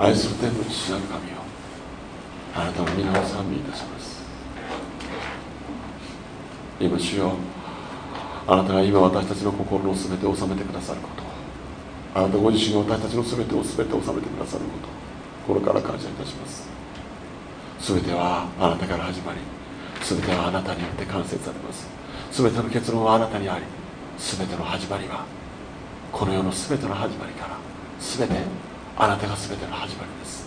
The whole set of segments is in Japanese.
愛する天の父なる神よあなたの皆を賛美いたします。今主よあなたが今私たちの心の全てを収めてくださることあなたご自身が私たちの全てを全て収めてくださること心から感謝いたします。全てはあなたから始まり全てはあなたによって完成されます。全ての結論はあなたにあり全ての始まりはこの世の全ての始まりから全てあなたが全ての始まりです。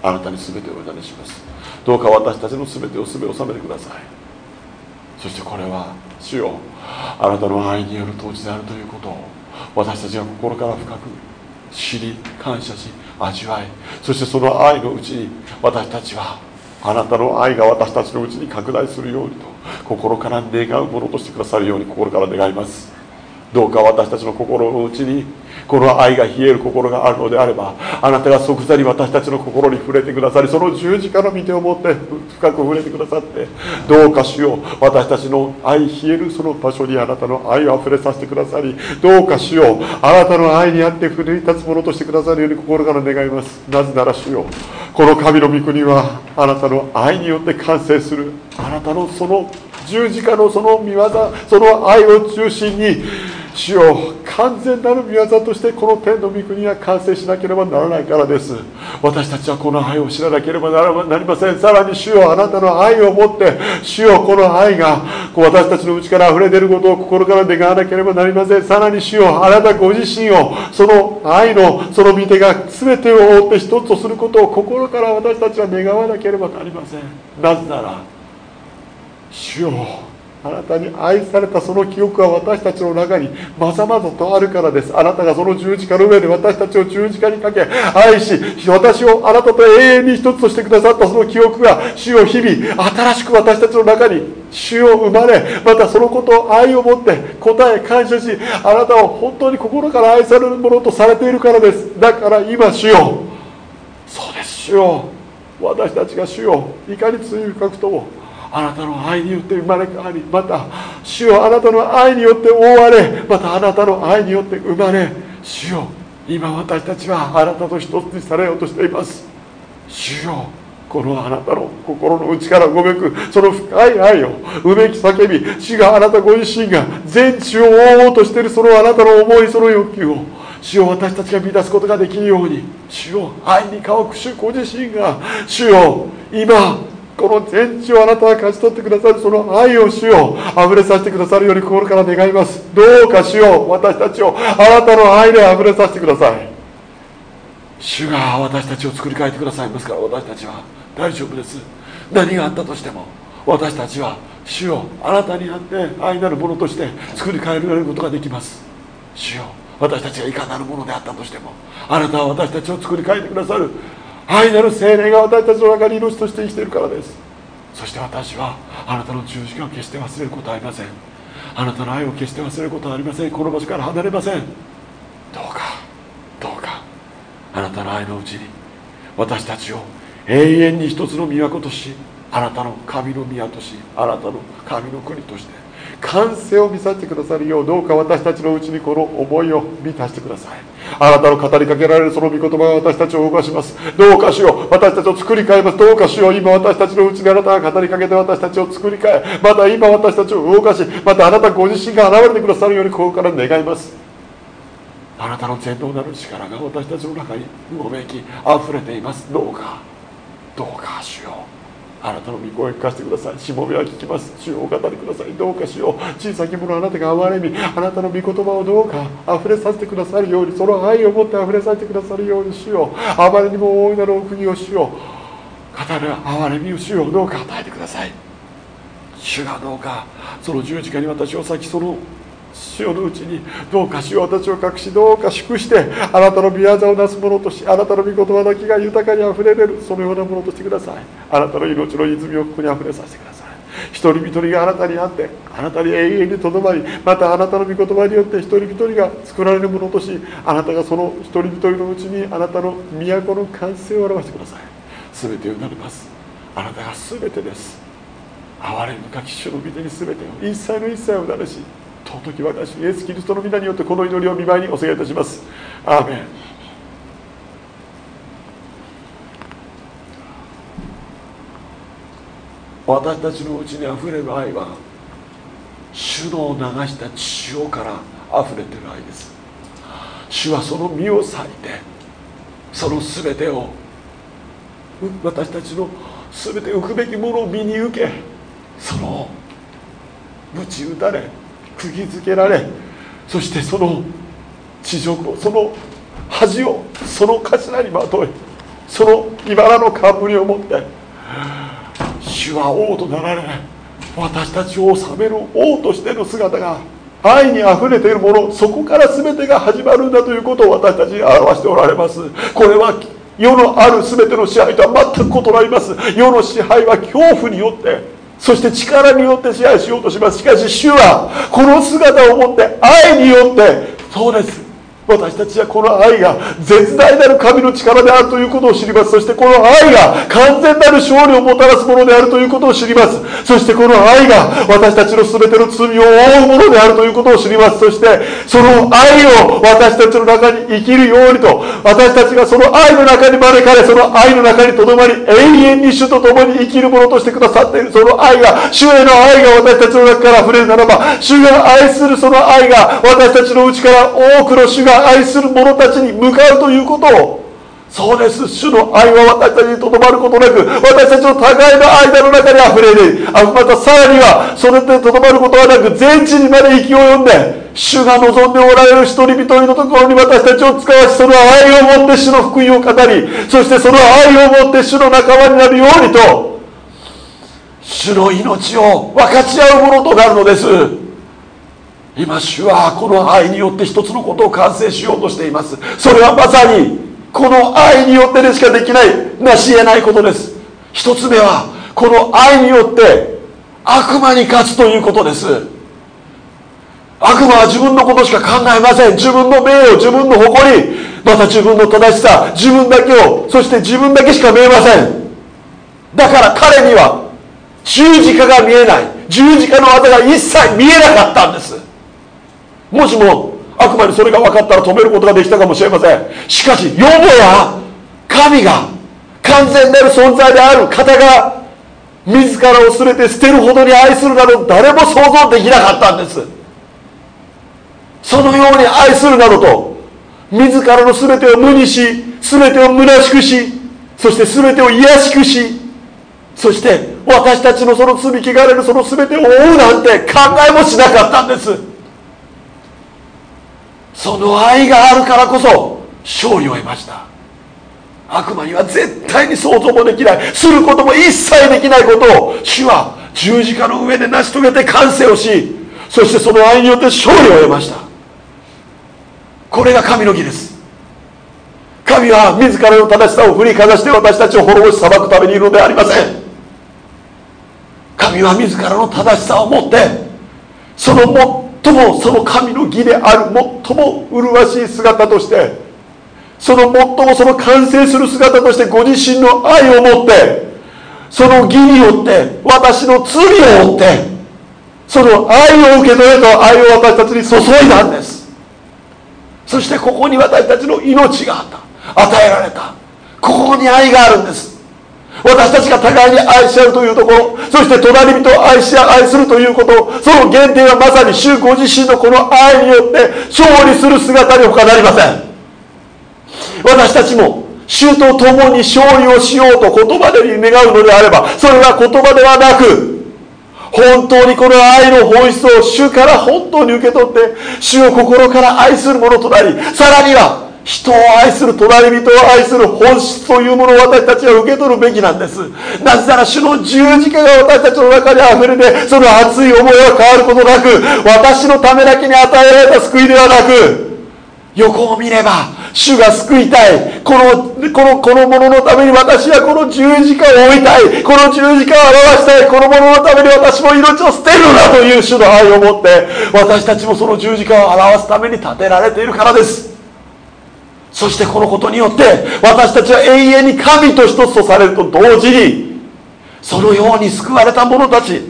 あなたに全てを委ねします。どうか私たちの全てを全て収めてください。そしてこれは主よ。あなたの愛による統治であるということを私たちが心から深く知り感謝し味わいそしてその愛のうちに私たちはあなたの愛が私たちのうちに拡大するようにと心から願うものとしてくださるように心から願います。どうか私たちの心のうちにこの愛が冷える心があるのであればあなたが即座に私たちの心に触れてくださりその十字架の御手を持って深く触れてくださってどうかしよう。私たちの愛冷えるその場所にあなたの愛を溢れさせてくださりどうかしよう。あなたの愛にあって奮い立つものとしてくださるように心から願います。なぜならしよこの神の御国はあなたの愛によって完成する。あなたのその十字架のその見業その愛を中心に主よ完全なる御業としてこの天の御国が完成しなければならないからです。私たちはこの愛を知らなければなりません。さらに主よあなたの愛を持って主よこの愛が私たちの内から溢れ出ることを心から願わなければなりません。さらに主よあなたご自身をその愛のその御手が全てを覆って一つとすることを心から私たちは願わなければなりません。なぜなら主よあなたに愛されたその記憶は私たちの中にまざまざとあるからです。あなたがその十字架の上で私たちを十字架にかけ愛し私をあなたと永遠に一つとしてくださったその記憶が主を日々新しく私たちの中に主を生まれまたそのことを愛を持って答え感謝しあなたを本当に心から愛されるものとされているからです。だから今主よ。そうです主よ。私たちが主よ。いかに罪深くともあなたの愛によって生まれ変わりまた主よあなたの愛によって覆われまたあなたの愛によって生まれ主よ今私たちはあなたと一つにされようとしています。主よこのあなたの心の内からうごめくその深い愛をうめき叫び主があなたご自身が全地を覆おうとしているそのあなたの思いその欲求を主を私たちが満たすことができるように主を愛に乾く主ご自身が。主よ今この全地をあなたは勝ち取ってくださるその愛を主よ溢れさせてくださるように心から願います。どうか主よ私たちをあなたの愛で溢れさせてください。主が私たちを作り変えてくださいますから私たちは大丈夫です。何があったとしても私たちは主よあなたにあって愛なるものとして作り変えられることができます。主よ私たちがいかなるものであったとしてもあなたは私たちを作り変えてくださる。愛なる精霊が私たちの中に命として生きているからです。そして私はあなたの十字架を決して忘れることはありません。あなたの愛を決して忘れることはありません。この場所から離れません。どうかどうかあなたの愛のうちに私たちを永遠に一つの都としあなたの神の宮としあなたの神の国として完成を見させてくださるようどうか私たちのうちにこの思いを満たしてください。あなたの語りかけられるその御言葉が私たちを動かします。どうかしよう。私たちを作り変えます。どうかしよう。今私たちのうちにあなたが語りかけて私たちを作り変え。また今私たちを動かしまたあなたご自身が現れてくださるようにここから願います。あなたの全能なる力が私たちの中にうごめき溢れています。どうかどうかしよう。あなたの御声を聞かせてください。しもべは聞きます。主をお語りください。どうかしよう。小さき者あなたが憐れみあなたの御言葉をどうか溢れさせてくださるようにその愛を持って溢れさせてくださるようにしよう。あまりにも大いなるお国をしよう。語る憐れみをしよう。どうか与えてください。主がどうかその十字架に私を裂きその潮のうちにどうか主を私を隠しどうか祝してあなたの御業をなすものとしあなたの御言葉だけが豊かにあふれれるそのようなものとしてください。あなたの命の泉をここにあふれさせてください。一人一人があなたにあってあなたに永遠にとどまりまたあなたの御言葉によって一人一人が作られるものとしあなたがその一人一人のうちにあなたの都の完成を表してください。全てをなります。あなたが全てです。憐れ深き主の御手に全てを一切の一切をなるし尊き私イエス・キリストの皆によってこの祈りを見舞いにお願いいたします。アーメン。私たちのうちにあふれる愛は主の流した血潮からあふれてる愛です。主はその身を裂いてその全てを私たちの全て浮くべきものを身に受けその鞭打たれ釘付けられそしてその地上をその恥をその頭にまといその茨の冠を持って主は王となられ私たちを治める王としての姿が愛にあふれているものそこから全てが始まるんだということを私たちに表しておられます。これは世のある全ての支配とは全く異なります。世の支配は恐怖によってそして力によって支配しようとします。しかし主はこの姿を持って愛によってそうです。私たちはこの愛が絶大なる神の力であるということを知ります。そしてこの愛が完全なる勝利をもたらすものであるということを知ります。そしてこの愛が私たちの全ての罪を覆うものであるということを知ります。そしてその愛を私たちの中に生きるようにと私たちがその愛の中に招かれその愛の中にとどまり永遠に主と共に生きるものとしてくださっている。その愛が主への愛が私たちの中から溢れるならば主が愛するその愛が私たちのうちから多くの主が愛する者たちに向かうということをそうです。主の愛は私たちにとどまることなく私たちの互いの間の中にあふれる。またさらにはそれでとどまることはなく全地にまで息を及んで主が望んでおられる一人一人のところに私たちを使わしその愛を持って主の福音を語りそしてその愛を持って主の仲間になるようにと主の命を分かち合うものとなるのです。今主はこの愛によって一つのことを完成しようとしています。それはまさにこの愛によってでしかできないなし得ないことです。一つ目はこの愛によって悪魔に勝つということです。悪魔は自分のことしか考えません。自分の名誉自分の誇りまた自分の正しさ自分だけをそして自分だけしか見えません。だから彼には十字架が見えない。十字架の技が一切見えなかったんです。もしも悪魔にそれが分かったら止めることができたかもしれません。しかしよもや神が完全なる存在である方が自らを全て捨てるほどに愛するなど誰も想像できなかったんです。そのように愛するなどと自らの全てを無にし全てを虚しくしそして全てを卑しくしそして私たちのその罪汚れるその全てを負うなんて考えもしなかったんです。その愛があるからこそ勝利を得ました。悪魔には絶対に想像もできない。することも一切できないことを主は十字架の上で成し遂げて完成をしそしてその愛によって勝利を得ました。これが神の義です。神は自らの正しさを振りかざして私たちを滅ぼし裁くためにいるのではありません。神は自らの正しさを持ってその最もその神の義である最も麗しい姿としてその最もその完成する姿としてご自身の愛を持ってその義によって私の罪を負ってその愛を受け取れと愛を私たちに注いだんです。そしてここに私たちの命があった。与えられた。ここに愛があるんです。私たちが互いに愛し合うというところそして隣人を愛し合愛するということその原点はまさに主ご自身のこの愛によって勝利する姿に他なりません。私たちも主と共に勝利をしようと言葉で願うのであればそれは言葉ではなく本当にこの愛の本質を主から本当に受け取って主を心から愛するものとなりさらには人を愛する隣人を愛する本質というものを私たちは受け取るべきなんです。なぜなら主の十字架が私たちの中にあふれてその熱い思いは変わることなく私のためだけに与えられた救いではなく横を見れば主が救いたい。このこのこのもののために私はこの十字架を置いたい。この十字架を表したい。このもののために私も命を捨てるのだという主の愛を持って私たちもその十字架を表すために立てられているからです。そしてこのことによって私たちは永遠に神と一つとされると同時にそのように救われた者たち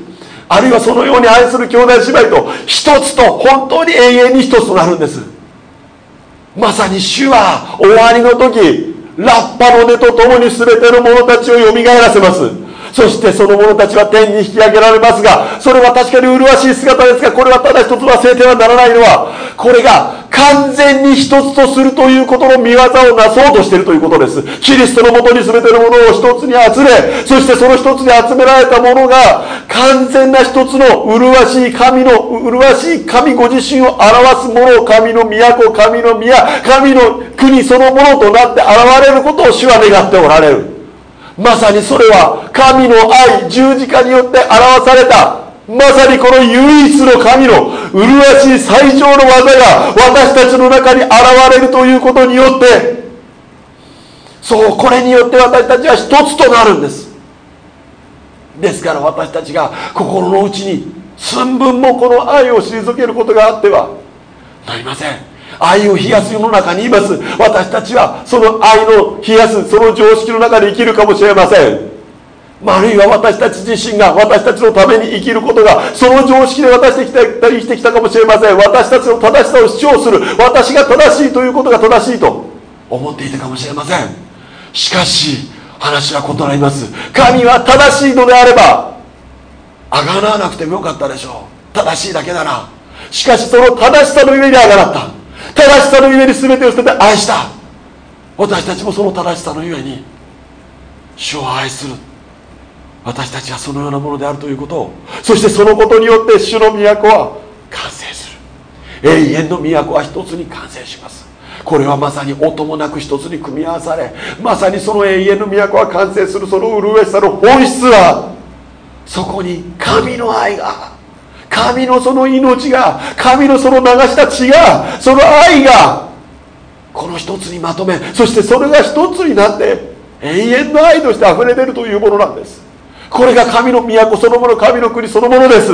あるいはそのように愛する兄弟姉妹と一つと本当に永遠に一つとなるんです。まさに主は終わりの時ラッパの根とともに全ての者たちをよみがえらせます。そしてその者たちは天に引き上げられますがそれは確かに麗しい姿ですがこれはただ一つ忘れてはならないのはこれが完全に一つとするということの見業をなそうとしているということです。キリストのもとに全てのものを一つに集めそしてその一つに集められたものが完全な一つの麗しい神の麗しい神ご自身を表すものを神の都神の宮神の国そのものとなって現れることを主は願っておられる。まさにそれは神の愛十字架によって表されたまさにこの唯一の神の麗しい最上の技が私たちの中に現れるということによってそうこれによって私たちは一つとなるんです。ですから私たちが心の内に寸分もこの愛を退けることがあってはなりません。愛を冷やす世の中にいます。私たちはその愛の冷やすその常識の中で生きるかもしれません。あるいは私たち自身が私たちのために生きることがその常識で渡してきたりしてきたかもしれません。私たちの正しさを主張する。私が正しいということが正しいと思っていたかもしれません。しかし話は異なります。神は正しいのであればあがなわなくてもよかったでしょう。正しいだけなら。しかしその正しさの上にあがなった。正しさの上に全てを捨てて愛した。私たちもその正しさのゆえに主を愛する。私たちはそのようなものであるということをそしてそのことによって主の都は完成する。永遠の都は一つに完成します。これはまさに音もなく一つに組み合わされまさにその永遠の都は完成する。その麗しさの本質はそこに神の愛が神のその命が神のその流した血がその愛がこの一つにまとめそしてそれが一つになって永遠の愛として溢れ出るというものなんです。これが神の都そのもの神の国そのものです。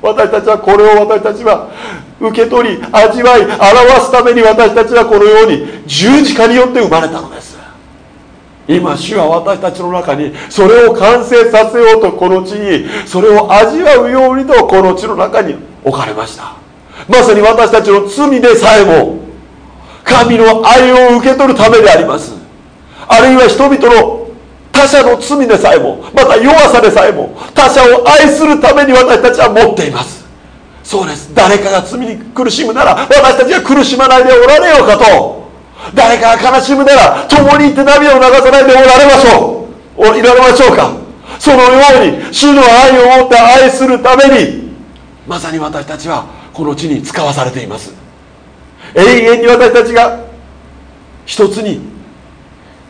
私たちはこれを私たちは受け取り味わい表すために私たちはこのように十字架によって生まれたのです。今主は私たちの中にそれを完成させようとこの地にそれを味わうようにとこの地の中に置かれました。まさに私たちの罪でさえも神の愛を受け取るためであります。あるいは人々の他者の罪でさえもまた弱さでさえも他者を愛するために私たちは持っています。そうです。誰かが罪に苦しむなら私たちは苦しまないでおられようかと。誰かが悲しむなら共に行って涙を流さないでおられましょう。おいられましょうか。そのように主の愛を持って愛するためにまさに私たちはこの地に使わされています。永遠に私たちが一つに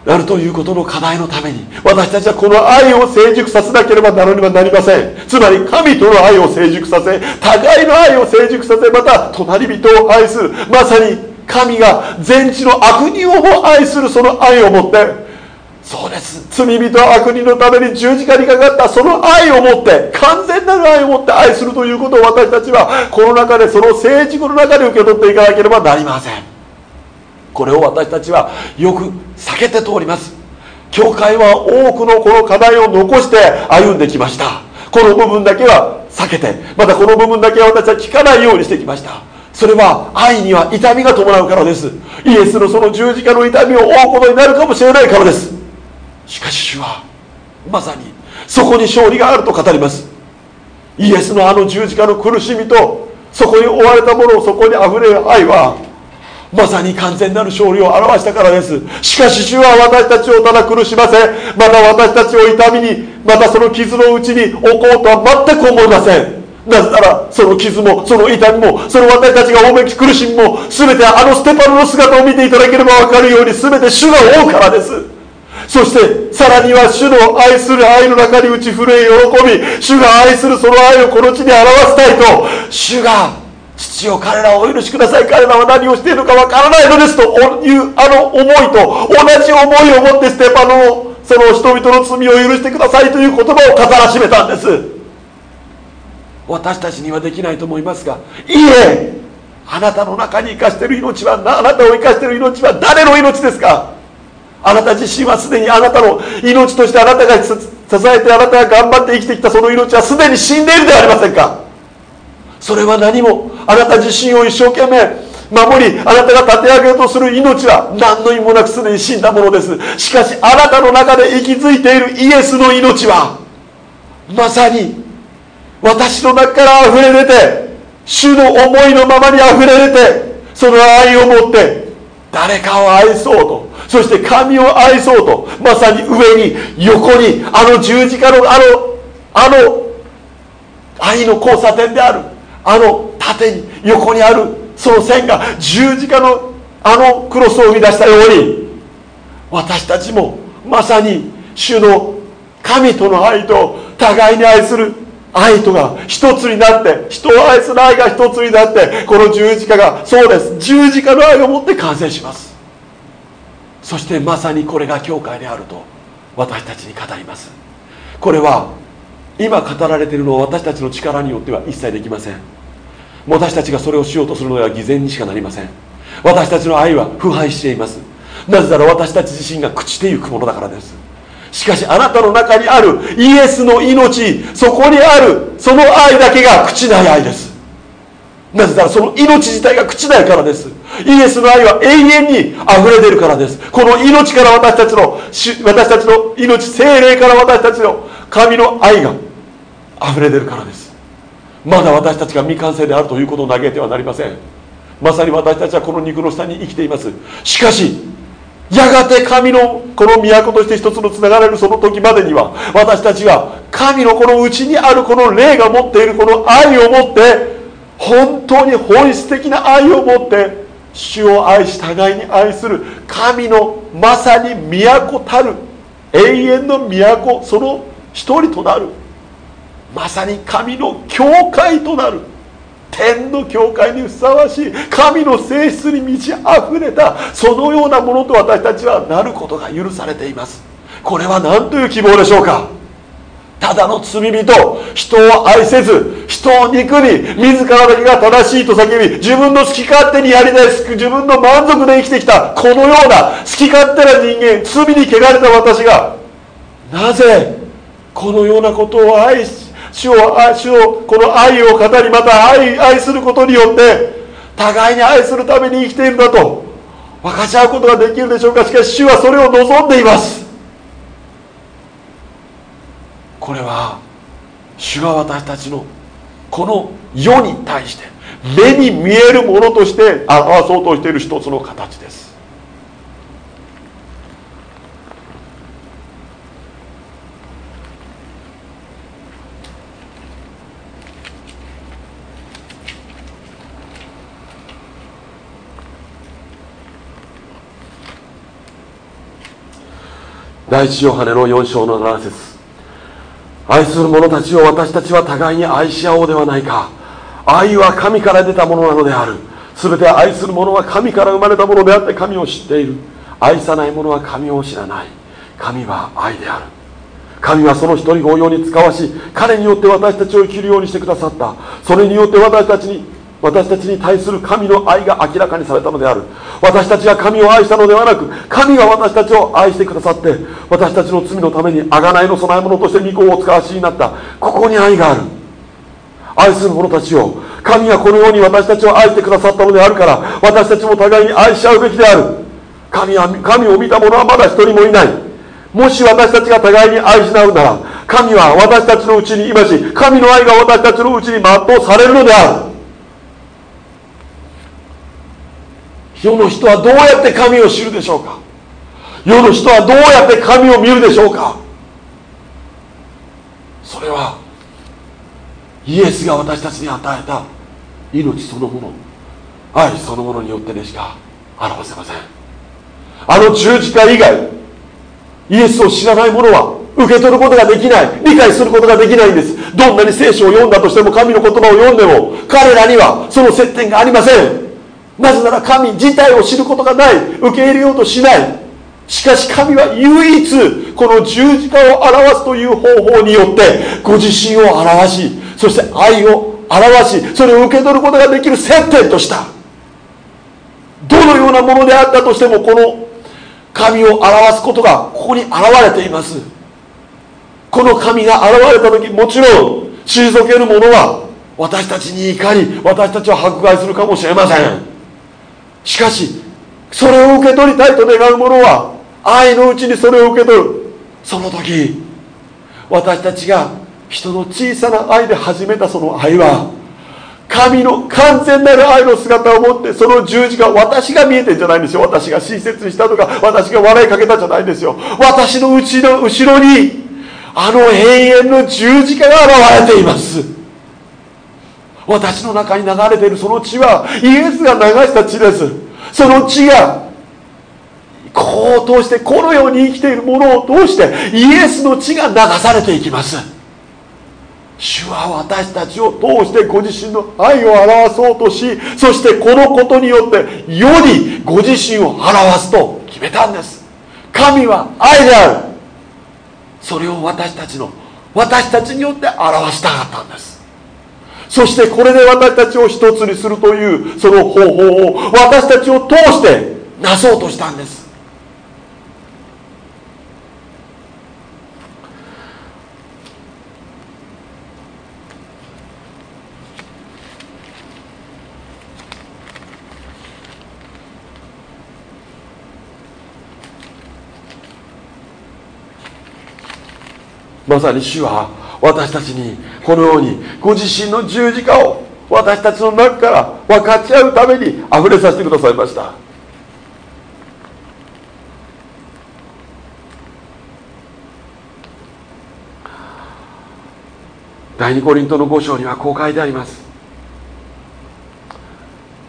なるということの課題のために私たちはこの愛を成熟させなければならねばなりません。つまり神との愛を成熟させ互いの愛を成熟させまた隣人を愛するまさに神が全地の悪人を愛するその愛を持ってそうです。罪人悪人のために十字架にかかったその愛を持って完全なる愛を持って愛するということを私たちはこの中でその成熟の中で受け取っていかなければなりません。これを私たちはよく避けて通ります。教会は多くのこの課題を残して歩んできました。この部分だけは避けてまたこの部分だけは私は聞かないようにしてきました。それは愛には痛みが伴うからです。イエスのその十字架の痛みを負うことになるかもしれないからです。しかし主はまさにそこに勝利があると語ります。イエスのあの十字架の苦しみとそこに追われたものをそこにあふれる愛はまさに完全なる勝利を表したからです。しかし主は私たちをただ苦しませまた私たちを痛みにまたその傷のうちに置こうとは全く思いません。なぜならその傷もその痛みもその私たちが負うべき苦しみも全てあのステパノの姿を見ていただければ分かるように全て主が負うからです。そしてさらには主の愛する愛の中に打ち震え喜び主が愛するその愛をこの地に表したいと主が父を彼らをお許しください。彼らは何をしているのかわからないのですというあの思いと同じ思いを持ってステパノのその人々の罪を許してくださいという言葉を語らしめたんです。私たちにはできないと思いますがいいえあなたの中に生かしてる命はあなたを生かしてる命は誰の命ですか？あなた自身はすでにあなたの命としてあなたが支えてあなたが頑張って生きてきたその命はすでに死んでいるではありませんか？それは何もあなた自身を一生懸命守りあなたが立て上げようとする命は何の意味もなくすでに死んだものです。しかしあなたの中で息づいているイエスの命はまさに私の中から溢れ出て主の思いのままに溢れ出てその愛を持って誰かを愛そうとそして神を愛そうとまさに上に横にあの十字架のあのあの愛の交差点であるあの縦に横にあるその線が十字架のあのクロスを生み出したように私たちもまさに主の神との愛と互いに愛する愛とが一つになって人を愛する愛が一つになってこの十字架がそうです。十字架の愛をもって完成します。そしてまさにこれが教会であると私たちに語ります。これは今語られているのは私たちの力によっては一切できません。私たちがそれをしようとするのでは偽善にしかなりません。私たちの愛は腐敗しています。なぜなら私たち自身が朽ちてゆくものだからです。しかしあなたの中にあるイエスの命そこにあるその愛だけが朽ちない愛です。なぜならその命自体が朽ちないからです。イエスの愛は永遠に溢れ出るからです。この命から私たちの私たちの命精霊から私たちの神の愛が溢れ出るからです。まだ私たちが未完成であるということを嘆いてはなりません。まさに私たちはこの肉の下に生きています。しかしやがて神のこの都として一つのつながれるその時までには私たちは神のこの内にあるこの霊が持っているこの愛を持って本当に本質的な愛を持って主を愛し互いに愛する神のまさに都たる永遠の都その一人となるまさに神の教会となる。天の教会にふさわしい神の性質に満ち溢れたそのようなものと私たちはなることが許されています。これは何という希望でしょうか？ただの罪人人を愛せず人を憎み自らだけが正しいと叫び自分の好き勝手にやりたい自分の満足で生きてきたこのような好き勝手な人間罪に汚れた私がなぜこのようなことを愛し主を主をこの愛を語りまた愛愛することによって互いに愛するために生きているんだと分かち合うことができるでしょうか。しかし主はそれを望んでいます。これは主が私たちのこの世に対して目に見えるものとして表そうとしている一つの形です。第一ヨハネの4章の7節。愛する者たちを私たちは互いに愛し合おうではないか。愛は神から出たものなのである。全て愛する者は神から生まれたものであって神を知っている。愛さない者は神を知らない。神は愛である。神はその一人を用に使わし彼によって私たちを生きるようにしてくださった。それによって私たちに私たちに対する神の愛が明らかにされたのである。私たちが神を愛したのではなく神が私たちを愛してくださって私たちの罪のために贖いの供え物として御子をお使わしになった。ここに愛がある。愛する者たちを神がこのように私たちを愛してくださったのであるから私たちも互いに愛し合うべきである。神は神を見た者はまだ一人もいない。もし私たちが互いに愛し合うなら神は私たちのうちにいまし神の愛が私たちのうちに全うされるのである。世の人はどうやって神を知るでしょうか？世の人はどうやって神を見るでしょうか？それはイエスが私たちに与えた命そのもの愛そのものによってでしか表せません。あの十字架以外イエスを知らない者は受け取ることができない理解することができないんです。どんなに聖書を読んだとしても神の言葉を読んでも彼らにはその接点がありません。なぜなら神自体を知ることがない受け入れようとしない。しかし神は唯一この十字架を表すという方法によってご自身を表しそして愛を表しそれを受け取ることができる接点とした。どのようなものであったとしてもこの神を表すことがここに現れています。この神が現れた時もちろん退ける者は私たちに怒り私たちを迫害するかもしれません。しかしそれを受け取りたいと願う者は愛のうちにそれを受け取る。その時私たちが人の小さな愛で始めたその愛は神の完全なる愛の姿を持ってその十字架私が見えてんじゃないんですよ。私が親切にしたとか私が笑いかけたんじゃないんですよ。私の後ろ後ろにあの永遠の十字架が現れています。私の中に流れているその血はイエスが流した血です。その血がこう通してこのように生きているものを通してイエスの血が流されていきます。主は私たちを通してご自身の愛を表そうとしそしてこのことによって世にご自身を表すと決めたんです。神は愛である。それを私たちの私たちによって表したかったんです。そしてこれで私たちを一つにするというその方法を私たちを通してなそうとしたんです。まさに主は私たちにこのようにご自身の十字架を私たちの中から分かち合うために溢れさせてくださいました。第二コリントの5章にはこう書いてあります。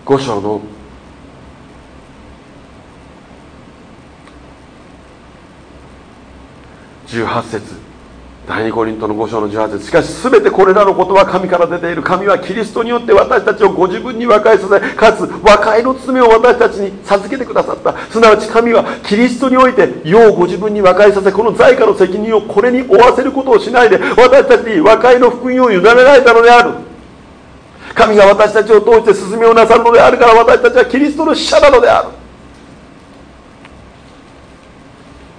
5章の18節。第2コリントの5章の18節。しかし全てこれらのことは神から出ている。神はキリストによって私たちをご自分に和解させかつ和解の罪を私たちに授けてくださった。すなわち神はキリストにおいて世をご自分に和解させこの在家の責任をこれに負わせることをしないで私たちに和解の福音を委ねられたのである。神が私たちを通して進みをなさるのであるから私たちはキリストの使者なのである。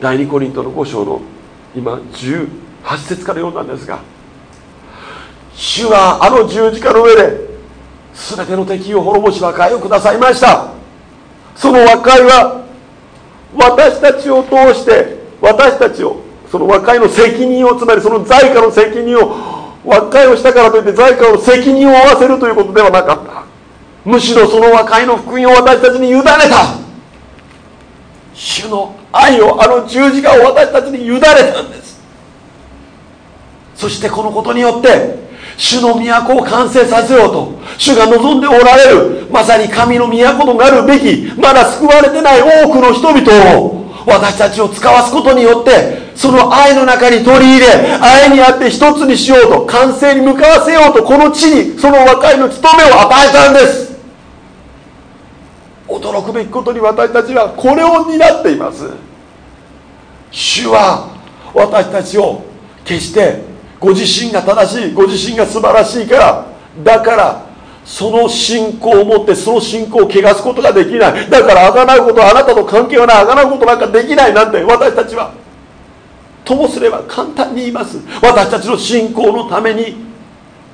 第2コリントの5章の今10 8節から読んだんですが主はあの十字架の上で全ての敵を滅ぼし和解をくださいました。その和解は私たちを通して私たちをその和解の責任をつまりその在家の責任を和解をしたからといって在家の責任を負わせるということではなかった。むしろその和解の福音を私たちに委ねた。主の愛をあの十字架を私たちに委ねたんです。そしてこのことによって主の都を完成させようと主が望んでおられるまさに神の都となるべきまだ救われてない多くの人々を私たちを使わすことによってその愛の中に取り入れ愛にあって一つにしようと完成に向かわせようとこの地にその和解の務めを与えたんです。驚くべきことに私たちはこれを担っています。主は私たちを決してご自身が正しいご自身が素晴らしいからだからその信仰を持ってその信仰を汚すことができない。だからあがなうことはあなたと関係はない。あがなうことなんかできない。なんて私たちはともすれば簡単に言います。私たちの信仰のために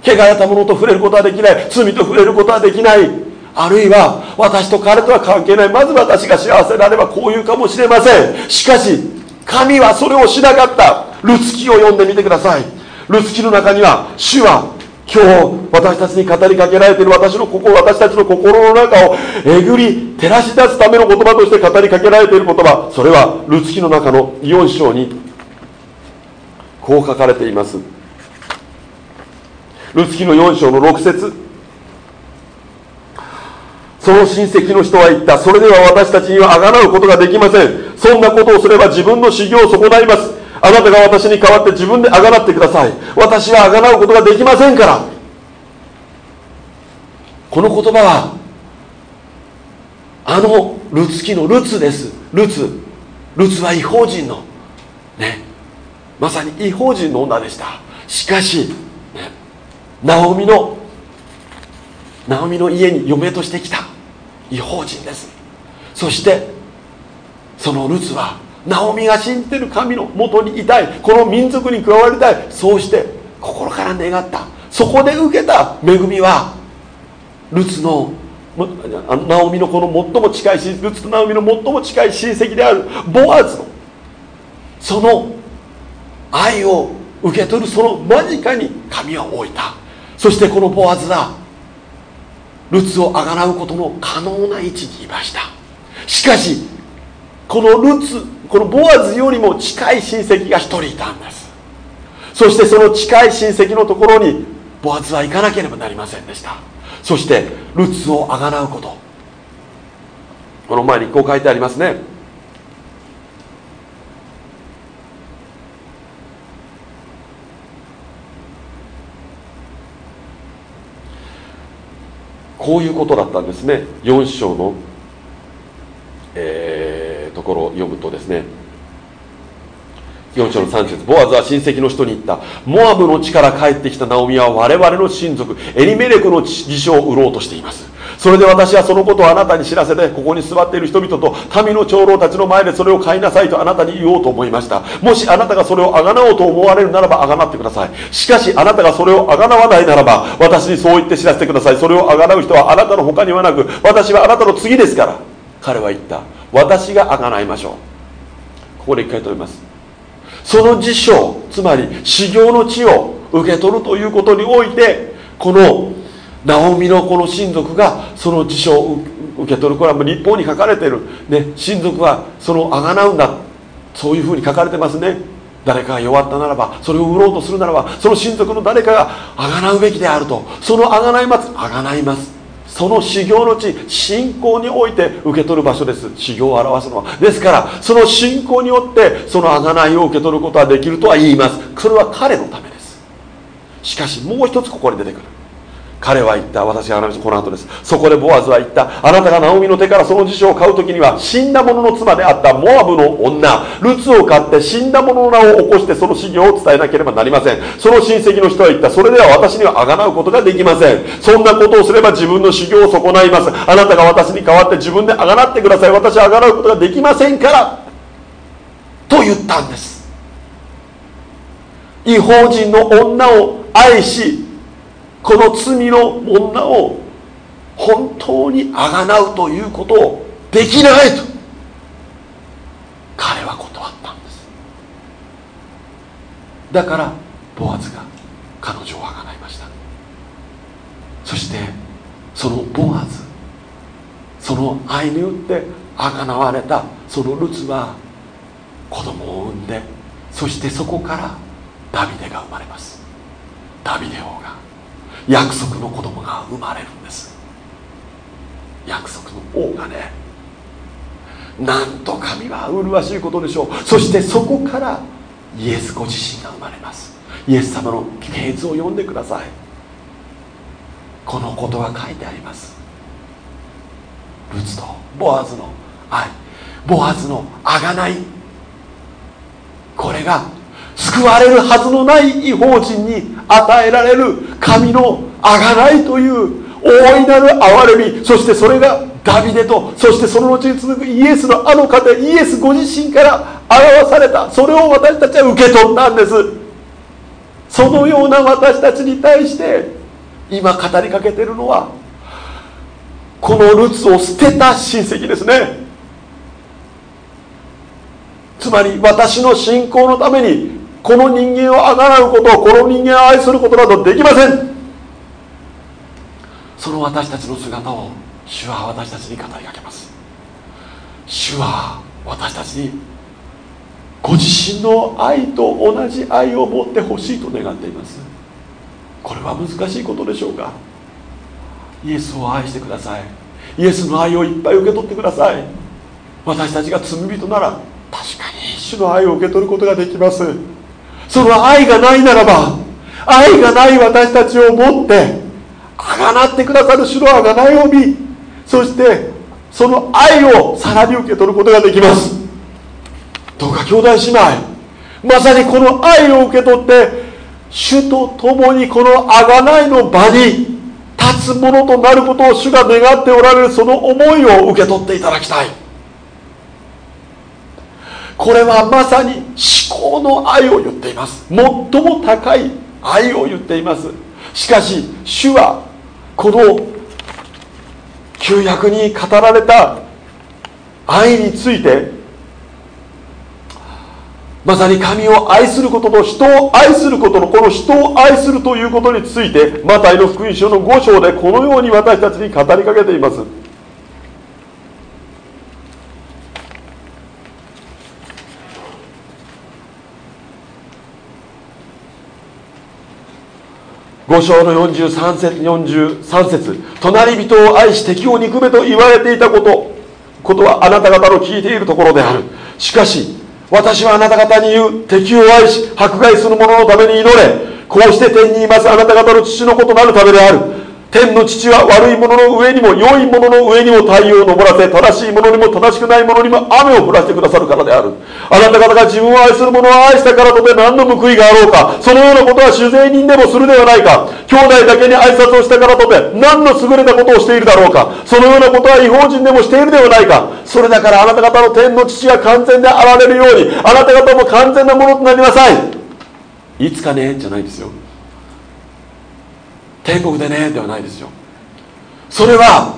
汚れたものと触れることはできない。罪と触れることはできない。あるいは私と彼とは関係ない。まず私が幸せであればこういうかもしれません。しかし神はそれをしなかった。ルツキを読んでみてください。ルツキの中には主は今日私たちに語りかけられている私の心私たちの心の中をえぐり照らし出すための言葉として語りかけられている言葉。それはルツキの中の4章にこう書かれています。ルツキの4章の6節。その親戚の人は言った。それでは私たちにはあがなうことができません。そんなことをすれば自分の修行を損ないます。あなたが私に代わって自分であがなってください。私はあがなうことができませんから。この言葉はあのルツキのルツです。ルツ。ルツは違法人の。ね。まさに違法人の女でした。しかし、ね、ナオミのナオミの家に嫁としてきた。違法人です。そしてそのルツはナオミが信じてる神のもとにいたい。この民族に加わりたい。そうして心から願った。そこで受けた。恵みはルツのナオミのこの最も近い親ルツとナオミの最も近い親戚である。ボアズのその愛を受け取る。その間近に神は置いた。そしてこのボアズはルツをあがなうことの可能な位置にいました。しかしこのルツこのボアズよりも近い親戚が一人いたんです。そしてその近い親戚のところにボアズは行かなければなりませんでした。そしてルツをあがなうこと。この前にこう書いてありますね。こういうことだったんですね。4章の、えー、ころを読むとですね4章の3節ボアズは親戚の人に言った。モアブの地から帰ってきたナオミは我々の親族エリメレクの辞書を売ろうとしています。それで私はそのことをあなたに知らせてここに座っている人々と民の長老たちの前でそれを買いなさいとあなたに言おうと思いました。もしあなたがそれをあがなおうと思われるならばあがなってください。しかしあなたがそれをあがなわないならば私にそう言って知らせてください。それをあがなう人はあなたの他にはなく私はあなたの次ですから彼は言った。私があがないましょう。ここで一回止めます。その辞書つまり修行の地を受け取るということにおいてこのナオミのこの親族がその辞書を受け取る。これはもう立法に書かれている、ね、親族はそのあがなうんだ。そういうふうに書かれてますね。誰かが弱ったならばそれを売ろうとするならばその親族の誰かがあがなうべきであると。そのあがないますあがないます。その修行の地信仰において受け取る場所です。修行を表すのは。ですからその信仰によってその贖いを受け取ることはできるとは言います。それは彼のためです。しかしもう一つここに出てくる。彼は言った。私が話すこの後です。そこでボアズは言った。あなたがナオミの手からその辞書を買う時には死んだ者の妻であったモアブの女。ルツを買って死んだ者の名を起こしてその修行を伝えなければなりません。その親戚の人は言った。それでは私にはあがなうことができません。そんなことをすれば自分の修行を損ないます。あなたが私に代わって自分であがなってください。私はあがなうことができませんから。と言ったんです。違法人の女を愛しこの罪の女を本当にあがなうということをできないと。彼は断ったんです。だからボアズが彼女をあがないました。そしてそのボアズその愛によってあがなわれたそのルツは子供を産んでそしてそこからダビデが生まれます。ダビデ王が約束の子供が生まれるんです。約束の王がねなんと神は麗しいことでしょう。そしてそこからイエスご自身が生まれます。イエス様の系図を読んでください。このことが書いてあります。ルツとボアズの愛。ボアズのあがない。これが救われるはずのない違法人に与えられる神のあがないという大いなる憐れみそしてそれがダビデとそしてその後に続くイエスのあの方イエスご自身から表されたそれを私たちは受け取ったんです。そのような私たちに対して今語りかけてるのはこのルツを捨てた親戚ですね。つまり私の信仰のためにこの人間をあがらうことこの人間を愛することなどできません。その私たちの姿を主は私たちに語りかけます。主は私たちにご自身の愛と同じ愛を持ってほしいと願っています。これは難しいことでしょうか。イエスを愛してください。イエスの愛をいっぱい受け取ってください。私たちが罪人なら確かに主の愛を受け取ることができます。その愛がないならば愛がない私たちを持ってあがなってくださる主のあがないを見そしてその愛をさらに受け取ることができます。どうか兄弟姉妹まさにこの愛を受け取って主と共にこのあがないの場に立つものとなることを主が願っておられるその思いを受け取っていただきたい。これはまさに思考の愛を言っています。最も高い愛を言っています。しかし主はこの旧約に語られた愛についてまさに神を愛することと人を愛することのこの人を愛するということについてマタイの福音書の5章でこのように私たちに語りかけています。5章の43節 ,43 節。隣人を愛し敵を憎めと言われていたこと。ことはあなた方の聞いているところである。しかし私はあなた方に言う。敵を愛し迫害する者のために祈れ。こうして天にいますあなた方の父のことなるためである。天の父は悪いものの上にも良いものの上にも太陽を昇らせ正しいものにも正しくないものにも雨を降らせてくださるからである。あなた方が自分を愛する者を愛したからとて何の報いがあろうか。そのようなことは主税人でもするではないか。兄弟だけに挨拶をしたからとて何の優れたことをしているだろうか。そのようなことは違法人でもしているではないか。それだからあなた方の天の父が完全であられるようにあなた方も完全なものとなりなさい。いつかねじゃないですよ。天国でねではないですよ。それは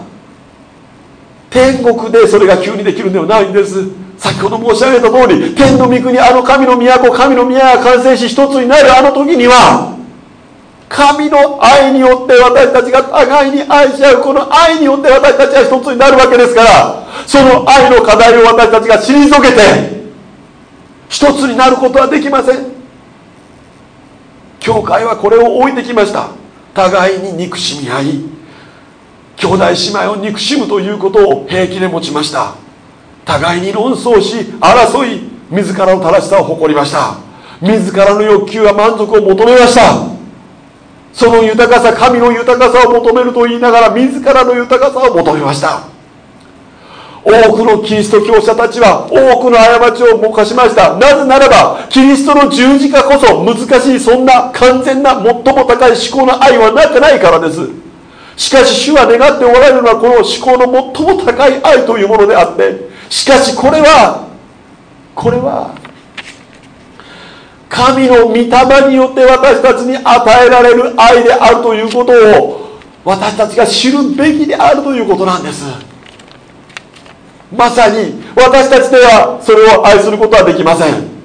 天国でそれが急にできるんではないんです。先ほど申し上げた通り天の御国あの神の都神の宮が完成し一つになるあの時には神の愛によって私たちが互いに愛し合うこの愛によって私たちは一つになるわけですからその愛の課題を私たちが退けて一つになることはできません。教会はこれを置いてきました。互いに憎しみ合い兄弟姉妹を憎しむということを平気で持ちました。互いに論争し争い自らの正しさを誇りました。自らの欲求や満足を求めました。その豊かさ神の豊かさを求めると言いながら自らの豊かさを求めました。多くのキリスト教者たちは多くの過ちを犯しました。なぜならばキリストの十字架こそ難しいそんな完全な最も高い思考の愛はなくないからです。しかし主は願っておられるのはこの思考の最も高い愛というものであってしかしこれはこれは神の御霊によって私たちに与えられる愛であるということを私たちが知るべきであるということなんです。まさに私たちではそれを愛することはできません。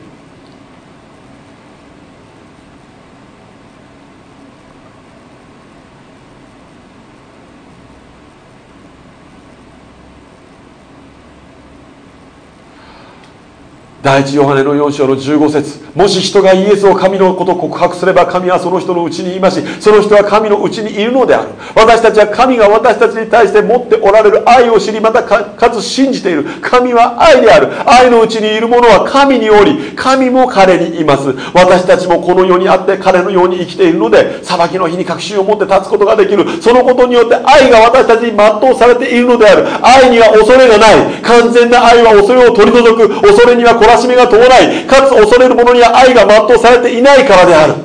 第一ヨハネの4章の15節。もし人がイエスを神のこと告白すれば神はその人のうちにいましその人は神のうちにいるのである。私たちは神が私たちに対して持っておられる愛を知りまたかつ信じている。神は愛である。愛のうちにいる者は神におり神も彼にいます。私たちもこの世にあって彼のように生きているので裁きの日に確信を持って立つことができる。そのことによって愛が私たちに全うされているのである。愛には恐れがない。完全な愛は恐れを取り除く。恐れにはこらしめが通らないかつ恐れる者には愛が全うされていないからである。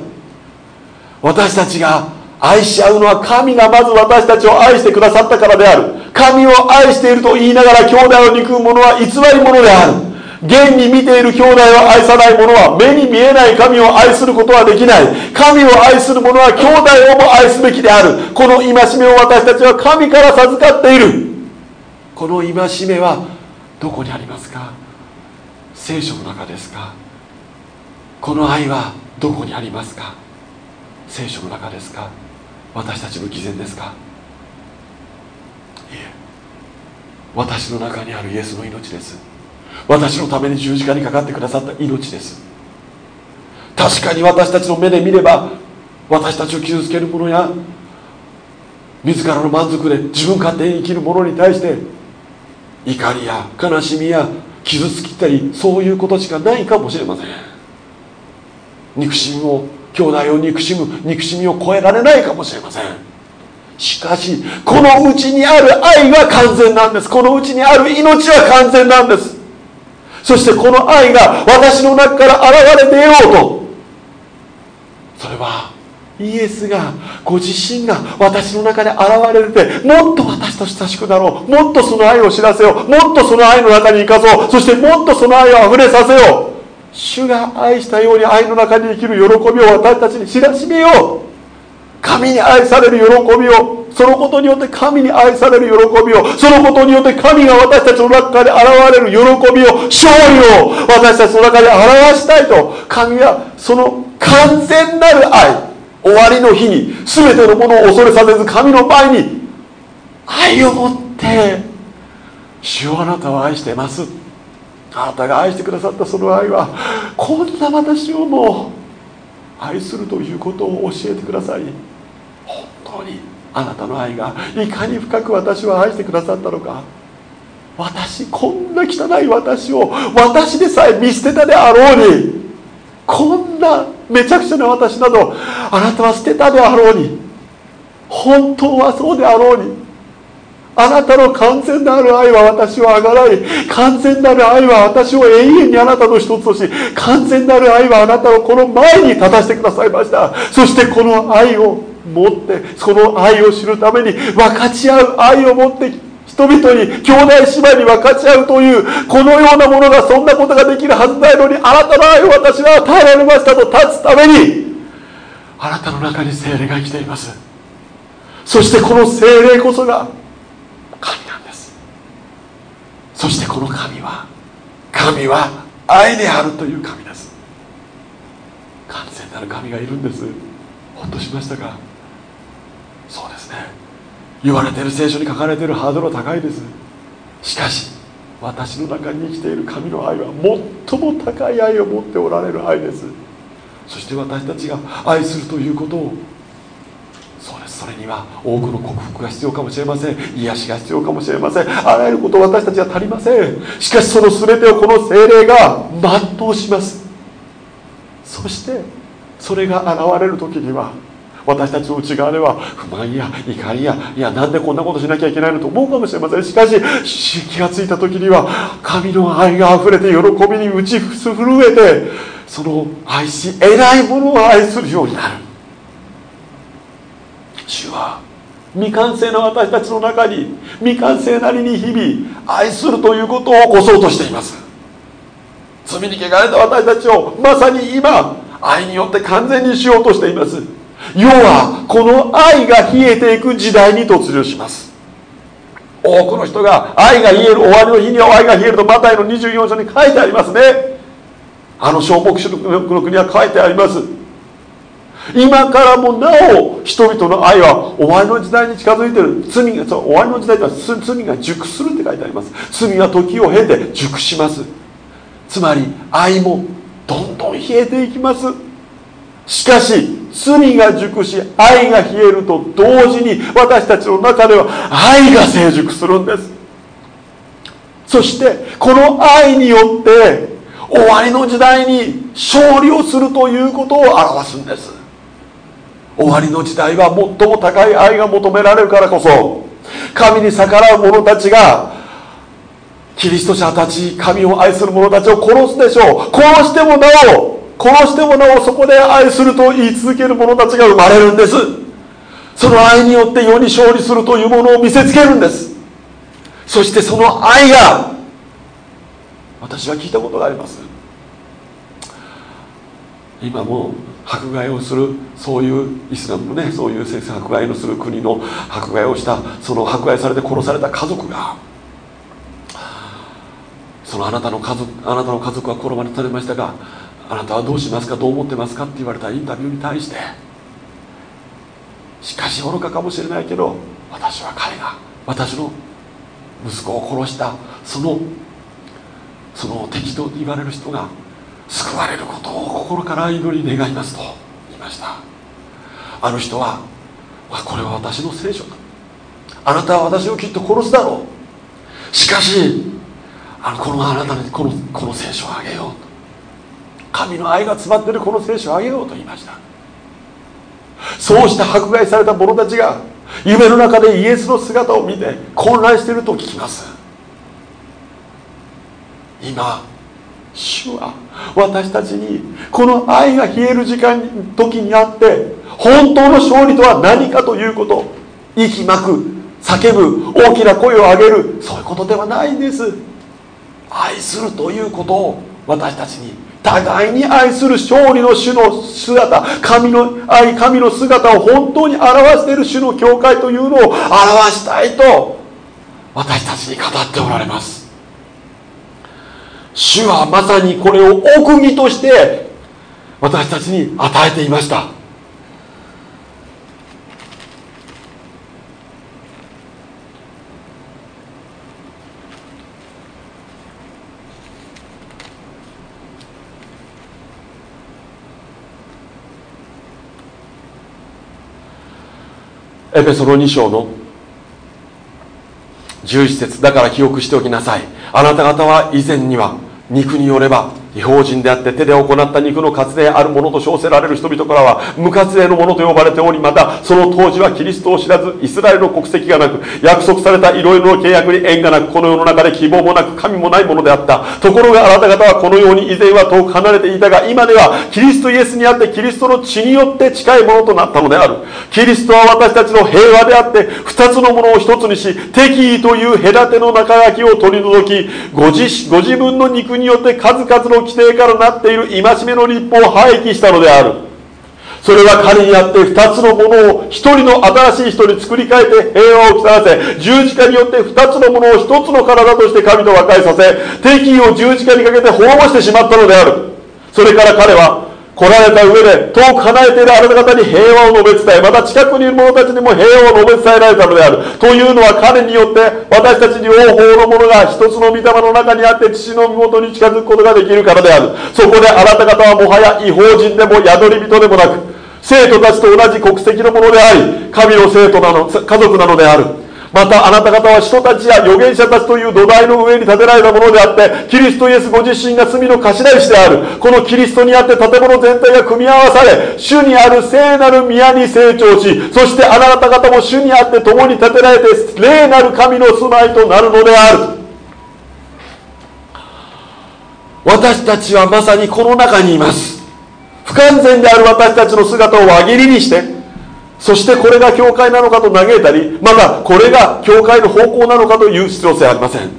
私たちが愛し合うのは神がまず私たちを愛してくださったからである。神を愛していると言いながら兄弟を憎む者は偽り者である。現に見ている兄弟を愛さない者は目に見えない神を愛することはできない。神を愛する者は兄弟をも愛すべきである。この戒めを私たちは神から授かっている。この戒めはどこにありますか？聖書の中ですか？この愛はどこにありますか？聖書の中ですか？私たちの偽善ですか？いえ私の中にあるイエスの命です。私のために十字架にかかってくださった命です。確かに私たちの目で見れば私たちを傷つける者や自らの満足で自分勝手に生きる者に対して怒りや悲しみや傷つきたりそういうことしかないかもしれません。憎しみを兄弟を憎しむ憎しみを超えられないかもしれません。しかしこのうちにある愛は完全なんです。このうちにある命は完全なんです。そしてこの愛が私の中から現れてようと。それはイエスがご自身が私の中で現れてもっと私と親しくなろう。もっとその愛を知らせよう。もっとその愛の中に生かそう。そしてもっとその愛をあふれさせよう。主が愛したように愛の中に生きる喜びを私たちに知らしめよう。神に愛される喜びを。そのことによって神に愛される喜びを。そのことによって神が私たちの中で現れる喜びを。勝利を私たちの中で表したいと。神はその完全なる愛。終わりの日に全てのものを恐れさせず神の前に愛を持って主をあなたを愛してます。あなたが愛してくださったその愛はこんな私をも愛するということを教えてください。本当にあなたの愛がいかに深く私を愛してくださったのか。私こんな汚い私を私でさえ見捨てたであろうにこんなめちゃくちゃな私などあなたは捨てたであろうに。本当はそうであろうに。あなたの完全なる愛は私をあがらい。完全なる愛は私を永遠にあなたの一つとし完全なる愛はあなたをこの前に立たせてくださいました。そしてこの愛を持ってその愛を知るために分かち合う愛を持って人々に兄弟姉妹に分かち合うというこのようなものがそんなことができるはずないのにあなたの愛を私は与えられましたと立つためにあなたの中に精霊が生きています。そしてこの精霊こそが神なんです。そしてこの神は神は愛であるという神です。完全なる神がいるんです。ほっとしましたかそうですね。言われている聖書に書かれているハードルは高いです。しかし私の中に生きている神の愛は最も高い愛を持っておられる愛です。そして私たちが愛するということをそうです。それには多くの克服が必要かもしれません。癒しが必要かもしれません。あらゆること私たちは足りません。しかしその全てをこの精霊が全うします。そしてそれが現れる時には私たちの内側では不満や怒りやいやなんでこんなことしなきゃいけないのと思うかもしれません。しかし気がついた時には神の愛があふれて喜びに打ち震えてその愛し偉いものを愛するようになる。主は未完成の私たちの中に未完成なりに日々愛するということを起こそうとしています。罪に汚れた私たちをまさに今愛によって完全にしようとしています。要はこの愛が冷えていく時代に突入します。多くの人が愛が冷える終わりの日には愛が冷えるとマタイの24章に書いてありますね。あの小牧主の国は書いてあります。今からもなお人々の愛は終わりの時代に近づいてる。罪が終わりの時代には罪が熟するって書いてあります。罪は時を経て熟します。つまり愛もどんどん冷えていきます。しかし罪が熟し愛が冷えると同時に私たちの中では愛が成熟するんです。そしてこの愛によって終わりの時代に勝利をするということを表すんです。終わりの時代は最も高い愛が求められるからこそ神に逆らう者たちがキリスト者たち神を愛する者たちを殺すでしょう。殺してもなお殺してもなおそこで愛すると言い続ける者たちが生まれるんです。その愛によって世に勝利するというものを見せつけるんです。そしてその愛が私は聞いたことがあります。今も迫害をするそういうイスラムのねそういう先生迫害のする国の迫害をしたその迫害されて殺された家族がそのあなたの家族あなたの家族は転ばれされましたがあなたはどうしますか？どう思ってますか？って言われたインタビューに対して。しかし愚かかもしれないけど私は彼が私の息子を殺したそのその敵と言われる人が救われることを心から祈り願いますと言いました。あの人はこれは私の聖書だ。あなたは私をきっと殺すだろう。しかしあのこのあなたにこのこの聖書をあげようと。神の愛が詰まっているこの聖書をあげようと言いました。そうして迫害された者たちが夢の中でイエスの姿を見て混乱していると聞きます。今主は私たちにこの愛が冷える時間時にあって本当の勝利とは何かということ息巻く叫ぶ大きな声を上げるそういうことではないんです。愛するということを私たちに互いに愛する勝利の主の姿神の愛神の姿を本当に表している主の教会というのを表したいと私たちに語っておられます。主はまさにこれを奥義として私たちに与えていました。エペソロ2章の11節だから記憶しておきなさい。あなた方は以前には肉によれば違法人であって手で行った肉の活であるものと称せられる人々からは無活例のものと呼ばれておりまたその当時はキリストを知らずイスラエルの国籍がなく約束されたいろいろの契約に縁がなくこの世の中で希望もなく神もないものであった。ところがあなた方はこのように以前は遠く離れていたが今ではキリストイエスにあってキリストの血によって近いものとなったのである。キリストは私たちの平和であって二つのものを一つにし敵意という隔ての中書きを取り除きご自ご自分の肉によって数々の規定からなっている戒めの立法を廃棄したのである。それは彼にあって2つのものを1人の新しい人に作り変えて平和をきたらせ十字架によって2つのものを1つの体として神と和解させ敵意を十字架にかけて滅ぼしてしまったのである。それから彼は来られた上で遠く離れているあなた方に平和を述べ伝えまた近くにいる者たちにも平和を述べ伝えられたのである。というのは彼によって私たちに王法のものが一つの御霊の中にあって父の身元に近づくことができるからである。そこであなた方はもはや違法人でも宿り人でもなく生徒たちと同じ国籍のものであり神の生徒なの家族なのである。またあなた方は人たちや預言者たちという土台の上に建てられたものであってキリストイエスご自身が罪の頭石である。このキリストにあって建物全体が組み合わされ主にある聖なる宮に成長しそしてあなた方も主にあって共に建てられて霊なる神の住まいとなるのである。私たちはまさにこの中にいます。不完全である私たちの姿を輪切りにしてそしてこれが教会なのかと嘆いたりまたこれが教会の方向なのかという必要性はありません。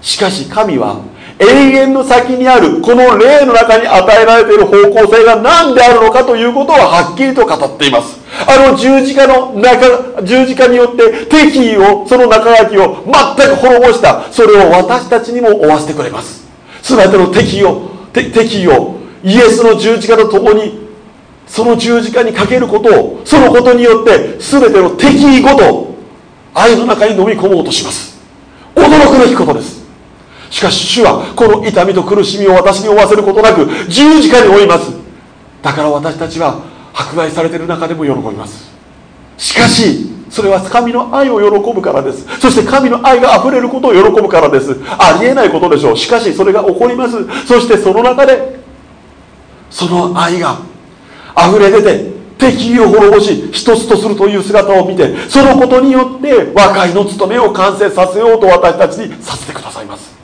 しかし神は永遠の先にあるこの霊の中に与えられている方向性が何であるのかということをはっきりと語っています。あの十字架の中十字架によって敵意をその中書きを全く滅ぼしたそれを私たちにも負わせてくれます。全ての敵意を敵意をイエスの十字架と共にその十字架にかけることをそのことによって全ての敵意ごと愛の中に飲み込もうとします。驚くべきことです。しかし主はこの痛みと苦しみを私に負わせることなく十字架に負います。だから私たちは迫害されている中でも喜びます。しかしそれは神の愛を喜ぶからです。そして神の愛が溢れることを喜ぶからです。ありえないことでしょう。しかしそれが起こります。そしてその中でその愛が溢れ出て敵意を滅ぼし一つとするという姿を見てそのことによって和解の務めを完成させようと私たちにさせてくださいます。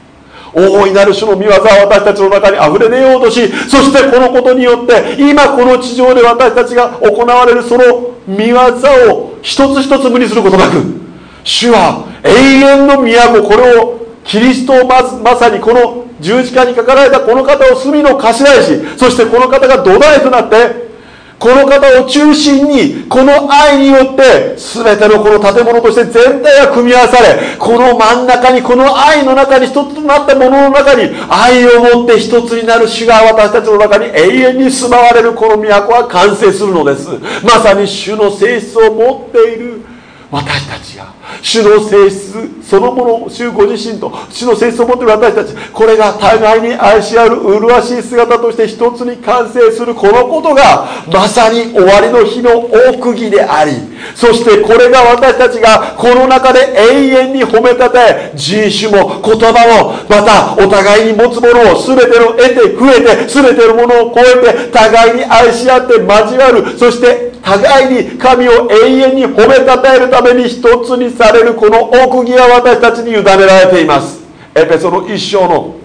大いなる種の見業は私たちの中に溢れ出ようとしそしてこのことによって今この地上で私たちが行われるその見業を一つ一つ無にすることなく主は永遠の都これをキリストをままさにこの十字架にかかられたこの方を隅の頭石そしてこの方が土台となってこの方を中心にこの愛によって全てのこの建物として全体が組み合わされこの真ん中にこの愛の中に一つとなったものの中に愛を持って一つになる主が私たちの中に永遠に住まわれるこの都は完成するのです。まさに主の性質を持っている私たちが主の性質そのもの主ご自身と主の性質を持っている私たちこれが互いに愛し合う麗しい姿として一つに完成するこのことがまさに終わりの日の奥義でありそしてこれが私たちがこの中で永遠に褒めたて人種も言葉もまたお互いに持つものを全ての得て増えて全てのものを超えて互いに愛し合って交わるそして互いに神を永遠に褒めたたえるために一つにされるこの奥義が私たちに委ねられています。エペソの一章の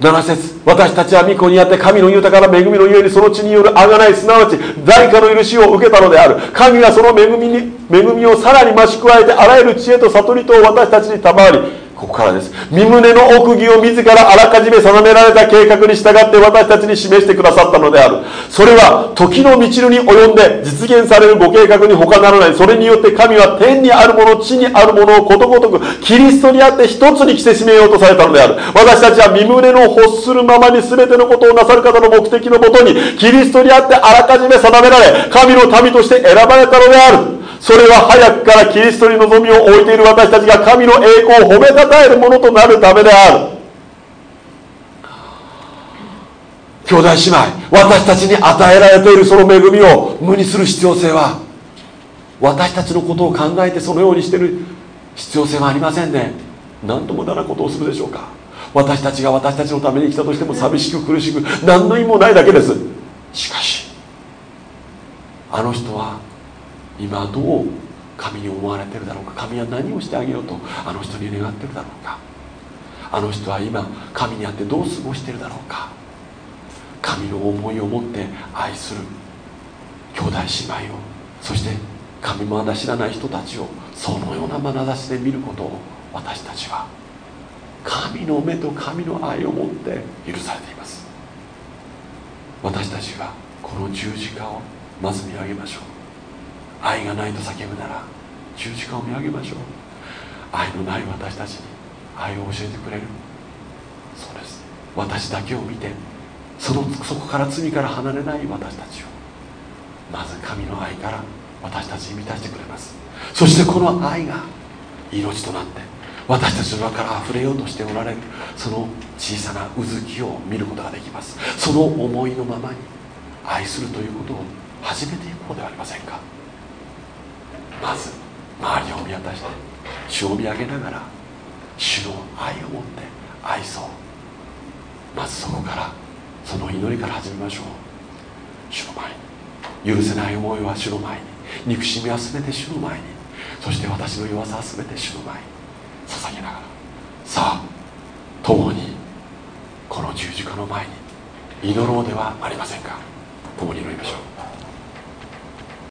7節。私たちは御子にあって神の豊かな恵みのゆえにその地による贖いすなわち代価の許しを受けたのである。神がその恵みに恵みをさらに増し加えてあらゆる知恵と悟りとを私たちに賜りここからです。身胸の奥義を自らあらかじめ定められた計画に従って私たちに示してくださったのである。それは時の道のに及んで実現されるご計画に他ならない。それによって神は天にあるもの地にあるものをことごとくキリストにあって一つに着せしめようとされたのである。私たちは身胸の欲するままに全てのことをなさる方の目的のもとにキリストにあってあらかじめ定められ神の民として選ばれたのである。それは早くからキリストに望みを置いている私たちが神の栄光を褒めたえるものとなるためである。兄弟姉妹私たちに与えられているその恵みを無にする必要性は私たちのことを考えてそのようにしている必要性はありませんね。何と無駄なことをするでしょうか。私たちが私たちのために来たとしても寂しく苦しく何の意味もないだけです。しかしあの人は今どう神に思われてるだろうか？神は何をしてあげようとあの人に願ってるだろうか？あの人は今神にあってどう過ごしてるだろうか？神の思いを持って愛する兄弟姉妹をそして神もまだ知らない人たちをそのような眼差しで見ることを私たちは神の目と神の愛を持って許されています。私たちはこの十字架をまず見上げましょう。愛がないと叫ぶなら十字架を見上げましょう。愛のない私たちに愛を教えてくれる。そうです。私だけを見てそのそこから罪から離れない私たちを。まず神の愛から私たちに満たしてくれます。そしてこの愛が命となって私たちの中から溢れようとしておられるその小さなうずきを見ることができます。その思いのままに愛するということを始めていこうではありませんか。まず周りを見渡して主を見上げながら主の愛を持って愛そうまずそこからその祈りから始めましょう。主の前に。許せない思いは主の前に。憎しみは全て主の前に。そして私の弱さは全て主の前に。捧げながら。さあ共にこの十字架の前に祈ろうではありませんか。共に祈りましょう。